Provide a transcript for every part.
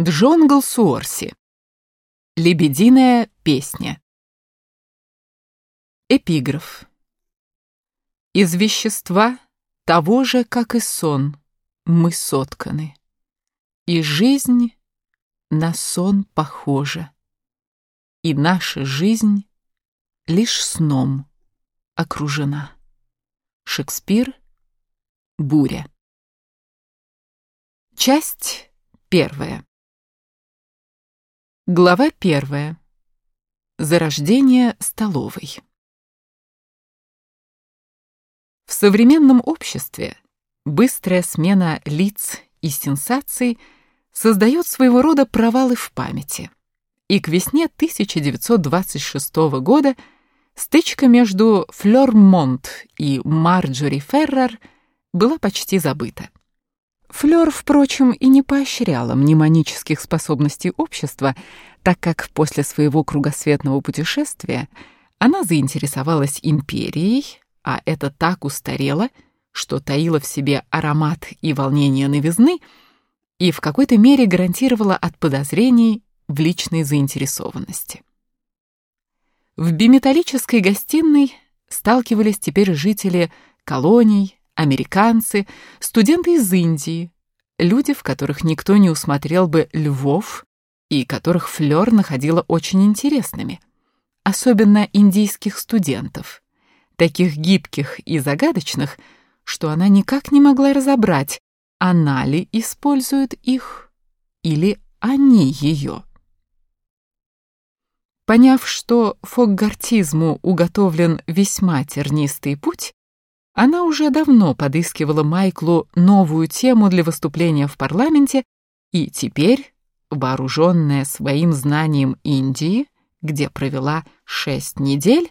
Джонгл Суорси. Лебединая песня. Эпиграф. Из вещества того же, как и сон, мы сотканы. И жизнь на сон похожа. И наша жизнь лишь сном окружена. Шекспир. Буря. Часть первая. Глава первая. Зарождение столовой. В современном обществе быстрая смена лиц и сенсаций создает своего рода провалы в памяти. И к весне 1926 года стычка между Флёр Монт и Марджори Феррер была почти забыта. Флёр, впрочем, и не поощряла мнемонических способностей общества, так как после своего кругосветного путешествия она заинтересовалась империей, а это так устарело, что таило в себе аромат и волнение новизны и в какой-то мере гарантировало от подозрений в личной заинтересованности. В биметаллической гостиной сталкивались теперь жители колоний, американцы, студенты из Индии, люди, в которых никто не усмотрел бы львов и которых Флёр находила очень интересными, особенно индийских студентов, таких гибких и загадочных, что она никак не могла разобрать, она ли использует их или они ее. Поняв, что фоггартизму уготовлен весьма тернистый путь, она уже давно подыскивала Майклу новую тему для выступления в парламенте, и теперь, вооруженная своим знанием Индии, где провела шесть недель,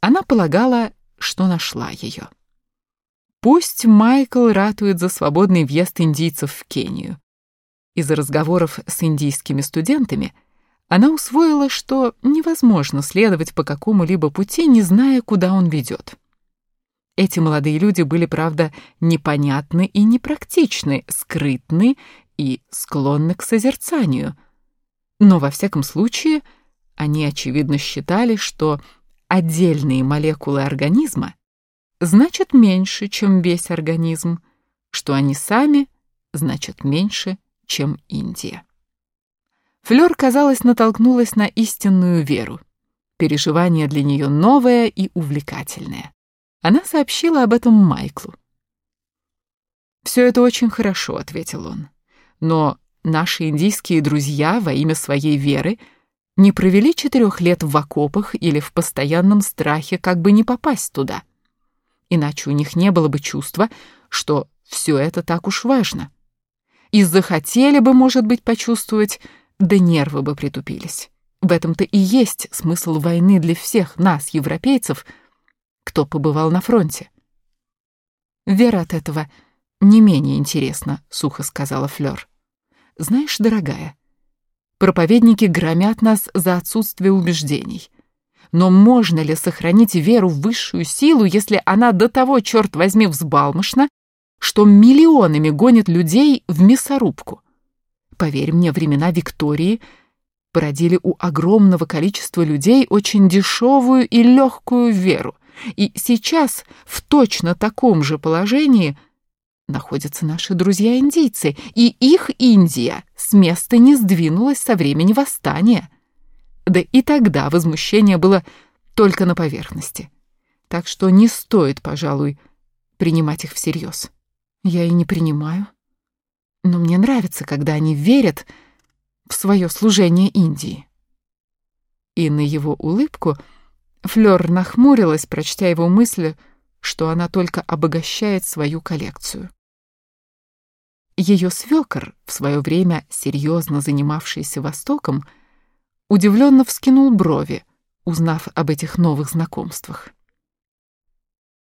она полагала, что нашла ее. Пусть Майкл ратует за свободный въезд индийцев в Кению. Из разговоров с индийскими студентами она усвоила, что невозможно следовать по какому-либо пути, не зная, куда он ведет. Эти молодые люди были, правда, непонятны и непрактичны, скрытны и склонны к созерцанию. Но, во всяком случае, они, очевидно, считали, что отдельные молекулы организма значат меньше, чем весь организм, что они сами значат меньше, чем Индия. Флёр, казалось, натолкнулась на истинную веру. Переживание для нее новое и увлекательное. Она сообщила об этом Майклу. «Все это очень хорошо», — ответил он. «Но наши индийские друзья во имя своей веры не провели четырех лет в окопах или в постоянном страхе, как бы не попасть туда. Иначе у них не было бы чувства, что все это так уж важно. И захотели бы, может быть, почувствовать, да нервы бы притупились. В этом-то и есть смысл войны для всех нас, европейцев — кто побывал на фронте. «Вера от этого не менее интересна», — сухо сказала Флёр. «Знаешь, дорогая, проповедники громят нас за отсутствие убеждений. Но можно ли сохранить веру в высшую силу, если она до того, черт возьми, взбалмошна, что миллионами гонит людей в мясорубку? Поверь мне, времена Виктории породили у огромного количества людей очень дешевую и легкую веру — и сейчас в точно таком же положении находятся наши друзья-индийцы, и их Индия с места не сдвинулась со времени восстания. Да и тогда возмущение было только на поверхности. Так что не стоит, пожалуй, принимать их всерьез. Я и не принимаю. Но мне нравится, когда они верят в свое служение Индии. И на его улыбку — Флёр нахмурилась, прочтя его мысли, что она только обогащает свою коллекцию. Ее свекор, в свое время серьезно занимавшийся Востоком, удивленно вскинул брови, узнав об этих новых знакомствах.